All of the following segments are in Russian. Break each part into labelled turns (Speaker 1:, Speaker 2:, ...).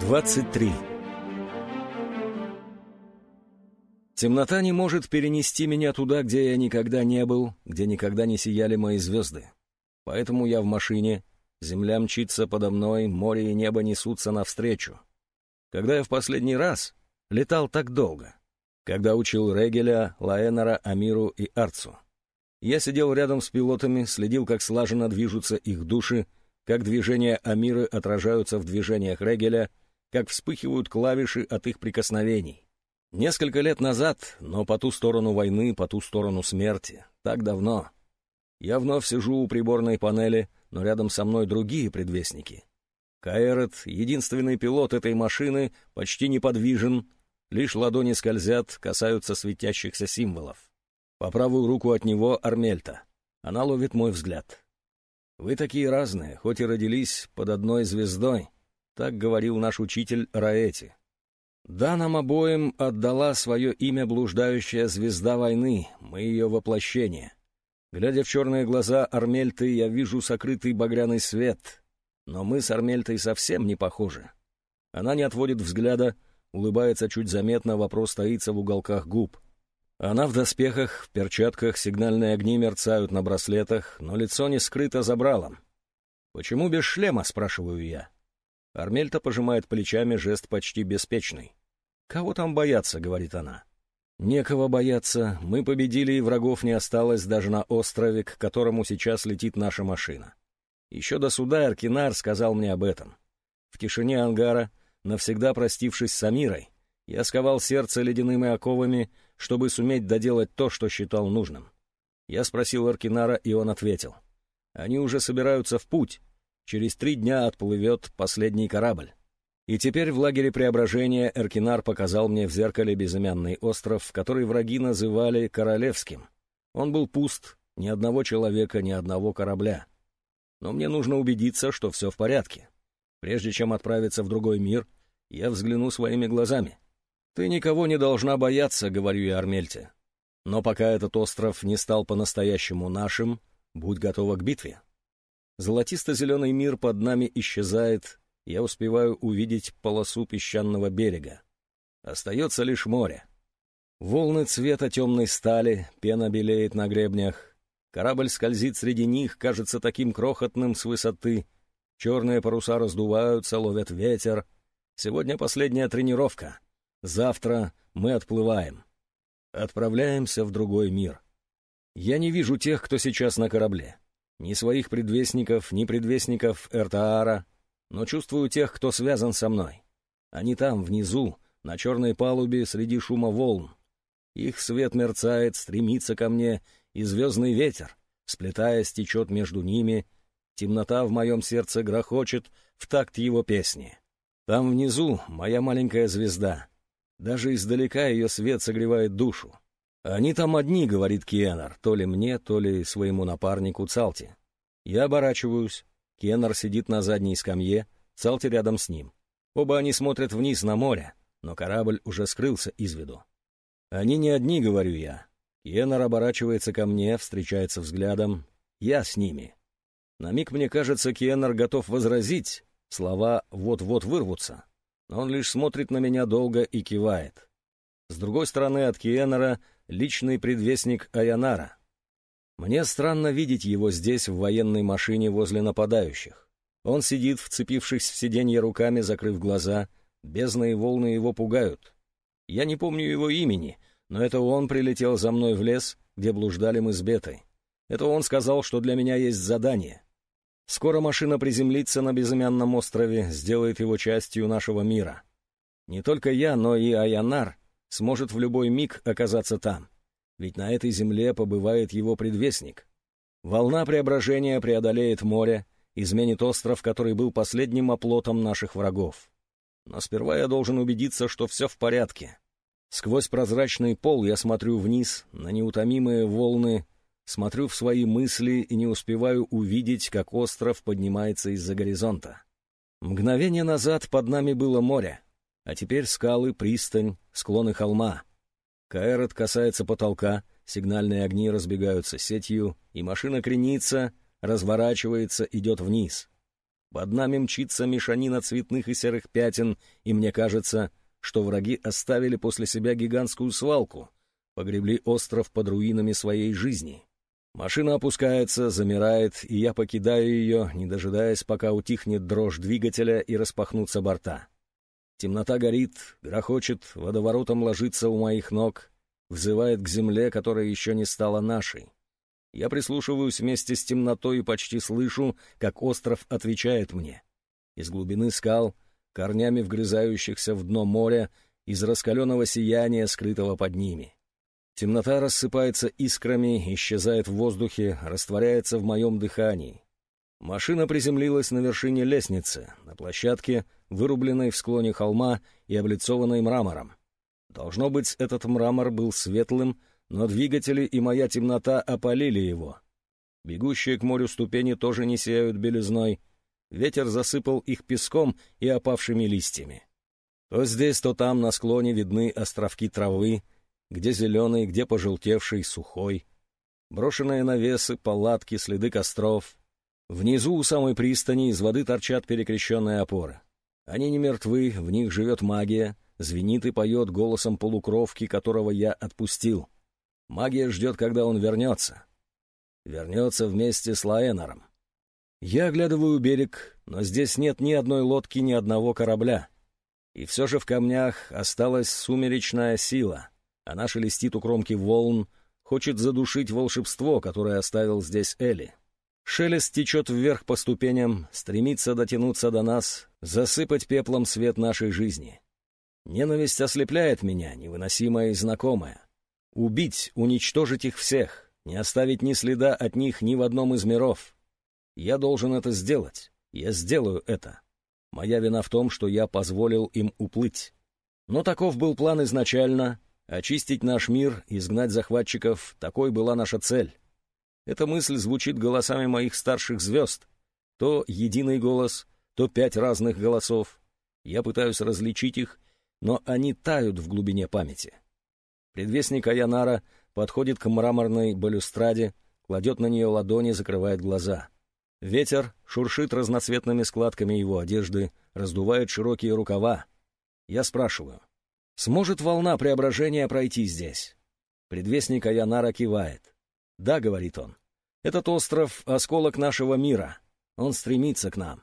Speaker 1: 23. Темнота не может перенести меня туда, где я никогда не был, где никогда не сияли мои звезды. Поэтому я в машине, земля мчится подо мной, море и небо несутся навстречу. Когда я в последний раз летал так долго? Когда учил Регеля, Лаэнера, Амиру и Арцу. Я сидел рядом с пилотами, следил, как слаженно движутся их души, как движения Амиры отражаются в движениях Регеля, как вспыхивают клавиши от их прикосновений. Несколько лет назад, но по ту сторону войны, по ту сторону смерти, так давно. Я вновь сижу у приборной панели, но рядом со мной другие предвестники. Каэрот, единственный пилот этой машины, почти неподвижен, лишь ладони скользят, касаются светящихся символов. По правую руку от него Армельта. Она ловит мой взгляд. Вы такие разные, хоть и родились под одной звездой, так говорил наш учитель Раэти. Да, нам обоим отдала свое имя блуждающая звезда войны, мы ее воплощение. Глядя в черные глаза Армельты, я вижу сокрытый багряный свет. Но мы с Армельтой совсем не похожи. Она не отводит взгляда, улыбается чуть заметно, вопрос таится в уголках губ. Она в доспехах, в перчатках, сигнальные огни мерцают на браслетах, но лицо не скрыто забралом. «Почему без шлема?» — спрашиваю я. Армельта пожимает плечами, жест почти беспечный. «Кого там бояться?» — говорит она. «Некого бояться. Мы победили, и врагов не осталось даже на острове, к которому сейчас летит наша машина. Еще до суда Аркинар сказал мне об этом. В тишине ангара, навсегда простившись с Амирой, я сковал сердце ледяными оковами, чтобы суметь доделать то, что считал нужным. Я спросил Аркинара, и он ответил. Они уже собираются в путь. Через три дня отплывет последний корабль. И теперь в лагере преображения Эркинар показал мне в зеркале безымянный остров, который враги называли Королевским. Он был пуст, ни одного человека, ни одного корабля. Но мне нужно убедиться, что все в порядке. Прежде чем отправиться в другой мир, я взгляну своими глазами. «Ты никого не должна бояться», — говорю я Армельте. «Но пока этот остров не стал по-настоящему нашим, будь готова к битве». Золотисто-зеленый мир под нами исчезает, я успеваю увидеть полосу песчаного берега. Остается лишь море. Волны цвета темной стали, пена белеет на гребнях. Корабль скользит среди них, кажется таким крохотным с высоты. Черные паруса раздуваются, ловят ветер. Сегодня последняя тренировка. Завтра мы отплываем. Отправляемся в другой мир. Я не вижу тех, кто сейчас на корабле. Ни своих предвестников, ни предвестников Эртаара, но чувствую тех, кто связан со мной. Они там, внизу, на черной палубе, среди шума волн. Их свет мерцает, стремится ко мне, и звездный ветер, сплетаясь, течет между ними. Темнота в моем сердце грохочет в такт его песни. Там внизу моя маленькая звезда — даже издалека ее свет согревает душу. «Они там одни», — говорит Кеннер, то ли мне, то ли своему напарнику Цалти. Я оборачиваюсь. Кеннер сидит на задней скамье, Цалти рядом с ним. Оба они смотрят вниз на море, но корабль уже скрылся из виду. «Они не одни», — говорю я. Кеннер оборачивается ко мне, встречается взглядом. Я с ними. На миг мне кажется, Кеннер готов возразить, слова вот-вот вырвутся но он лишь смотрит на меня долго и кивает. С другой стороны от Киенера личный предвестник Аянара. Мне странно видеть его здесь, в военной машине возле нападающих. Он сидит, вцепившись в сиденье руками, закрыв глаза, бездны волны его пугают. Я не помню его имени, но это он прилетел за мной в лес, где блуждали мы с Бетой. Это он сказал, что для меня есть задание. Скоро машина приземлится на безымянном острове, сделает его частью нашего мира. Не только я, но и Аянар сможет в любой миг оказаться там. Ведь на этой земле побывает его предвестник. Волна преображения преодолеет море, изменит остров, который был последним оплотом наших врагов. Но сперва я должен убедиться, что все в порядке. Сквозь прозрачный пол я смотрю вниз на неутомимые волны Смотрю в свои мысли и не успеваю увидеть, как остров поднимается из-за горизонта. Мгновение назад под нами было море, а теперь скалы, пристань, склоны холма. Каэрот касается потолка, сигнальные огни разбегаются сетью, и машина кренится, разворачивается, идет вниз. Под нами мчится мешанина цветных и серых пятен, и мне кажется, что враги оставили после себя гигантскую свалку, погребли остров под руинами своей жизни. Машина опускается, замирает, и я покидаю ее, не дожидаясь, пока утихнет дрожь двигателя и распахнутся борта. Темнота горит, грохочет, водоворотом ложится у моих ног, взывает к земле, которая еще не стала нашей. Я прислушиваюсь вместе с темнотой и почти слышу, как остров отвечает мне. Из глубины скал, корнями вгрызающихся в дно моря, из раскаленного сияния, скрытого под ними. Темнота рассыпается искрами, исчезает в воздухе, растворяется в моем дыхании. Машина приземлилась на вершине лестницы, на площадке, вырубленной в склоне холма и облицованной мрамором. Должно быть, этот мрамор был светлым, но двигатели и моя темнота опалили его. Бегущие к морю ступени тоже не сияют белизной. Ветер засыпал их песком и опавшими листьями. То здесь, то там на склоне видны островки травы, где зеленый, где пожелтевший, сухой. Брошенные навесы, палатки, следы костров. Внизу у самой пристани из воды торчат перекрещенные опоры. Они не мертвы, в них живет магия, звенит и поет голосом полукровки, которого я отпустил. Магия ждет, когда он вернется. Вернется вместе с Лаэнором. Я оглядываю берег, но здесь нет ни одной лодки, ни одного корабля. И все же в камнях осталась сумеречная сила — она шелестит у кромки волн, хочет задушить волшебство, которое оставил здесь Элли. Шелест течет вверх по ступеням, стремится дотянуться до нас, засыпать пеплом свет нашей жизни. Ненависть ослепляет меня, невыносимая и знакомая. Убить, уничтожить их всех, не оставить ни следа от них ни в одном из миров. Я должен это сделать. Я сделаю это. Моя вина в том, что я позволил им уплыть. Но таков был план изначально, Очистить наш мир, изгнать захватчиков — такой была наша цель. Эта мысль звучит голосами моих старших звезд. То единый голос, то пять разных голосов. Я пытаюсь различить их, но они тают в глубине памяти. Предвестник Аянара подходит к мраморной балюстраде, кладет на нее ладони, закрывает глаза. Ветер шуршит разноцветными складками его одежды, раздувает широкие рукава. Я спрашиваю — Сможет волна преображения пройти здесь? Предвестник Аянара кивает. «Да», — говорит он, — «этот остров — осколок нашего мира. Он стремится к нам».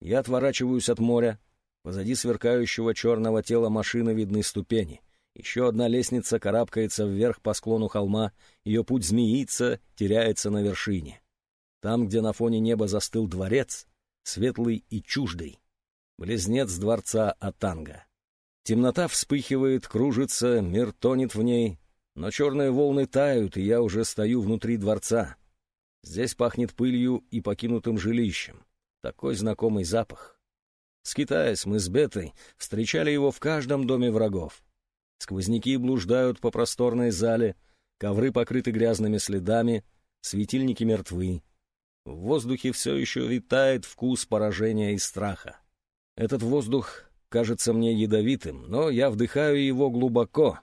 Speaker 1: Я отворачиваюсь от моря. Позади сверкающего черного тела машины видны ступени. Еще одна лестница карабкается вверх по склону холма, ее путь змеится, теряется на вершине. Там, где на фоне неба застыл дворец, светлый и чуждый, близнец дворца Атанга. Темнота вспыхивает, кружится, мир тонет в ней, но черные волны тают, и я уже стою внутри дворца. Здесь пахнет пылью и покинутым жилищем. Такой знакомый запах. Скитаясь, мы с Бетой встречали его в каждом доме врагов. Сквозняки блуждают по просторной зале, ковры покрыты грязными следами, светильники мертвы. В воздухе все еще витает вкус поражения и страха. Этот воздух кажется мне ядовитым, но я вдыхаю его глубоко.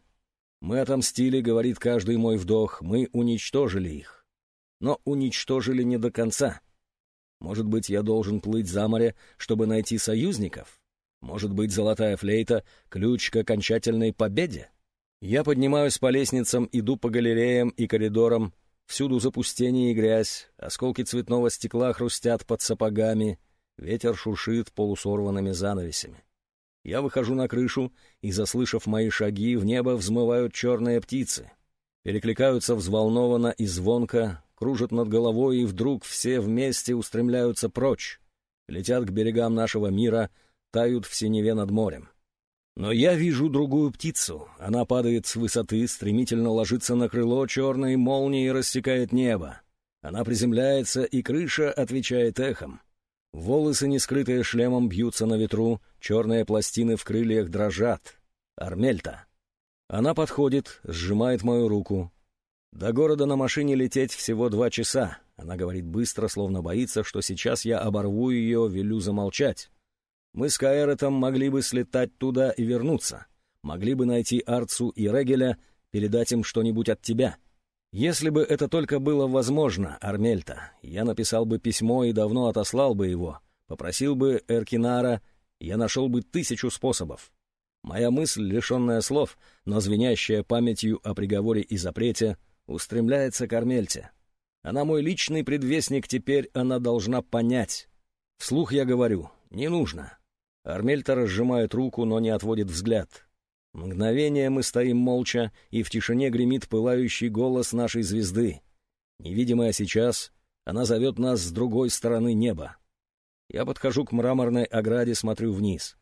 Speaker 1: Мы отомстили, говорит каждый мой вдох, мы уничтожили их. Но уничтожили не до конца. Может быть, я должен плыть за море, чтобы найти союзников? Может быть, золотая флейта — ключ к окончательной победе? Я поднимаюсь по лестницам, иду по галереям и коридорам. Всюду запустение и грязь, осколки цветного стекла хрустят под сапогами, ветер шуршит полусорванными занавесями. Я выхожу на крышу, и, заслышав мои шаги, в небо взмывают черные птицы. Перекликаются взволнованно и звонко, кружат над головой, и вдруг все вместе устремляются прочь. Летят к берегам нашего мира, тают в синеве над морем. Но я вижу другую птицу. Она падает с высоты, стремительно ложится на крыло черной молнии и рассекает небо. Она приземляется, и крыша отвечает эхом. Волосы, не скрытые шлемом, бьются на ветру, черные пластины в крыльях дрожат. Армельта. Она подходит, сжимает мою руку. До города на машине лететь всего два часа. Она говорит быстро, словно боится, что сейчас я оборву ее, велю замолчать. Мы с Каэретом могли бы слетать туда и вернуться. Могли бы найти Арцу и Регеля, передать им что-нибудь от тебя. Если бы это только было возможно, Армельта, я написал бы письмо и давно отослал бы его, Попросил бы Эркинара, я нашел бы тысячу способов. Моя мысль, лишенная слов, но звенящая памятью о приговоре и запрете, устремляется к Армельте. Она мой личный предвестник, теперь она должна понять. Вслух я говорю, не нужно. Армельта разжимает руку, но не отводит взгляд. Мгновение мы стоим молча, и в тишине гремит пылающий голос нашей звезды. Невидимая сейчас, она зовет нас с другой стороны неба. Я подхожу к мраморной ограде, смотрю вниз.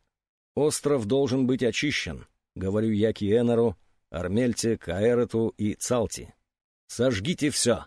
Speaker 1: Остров должен быть очищен, говорю я Киэнору, Армельте, Каэрету и Цалти. Сожгите все.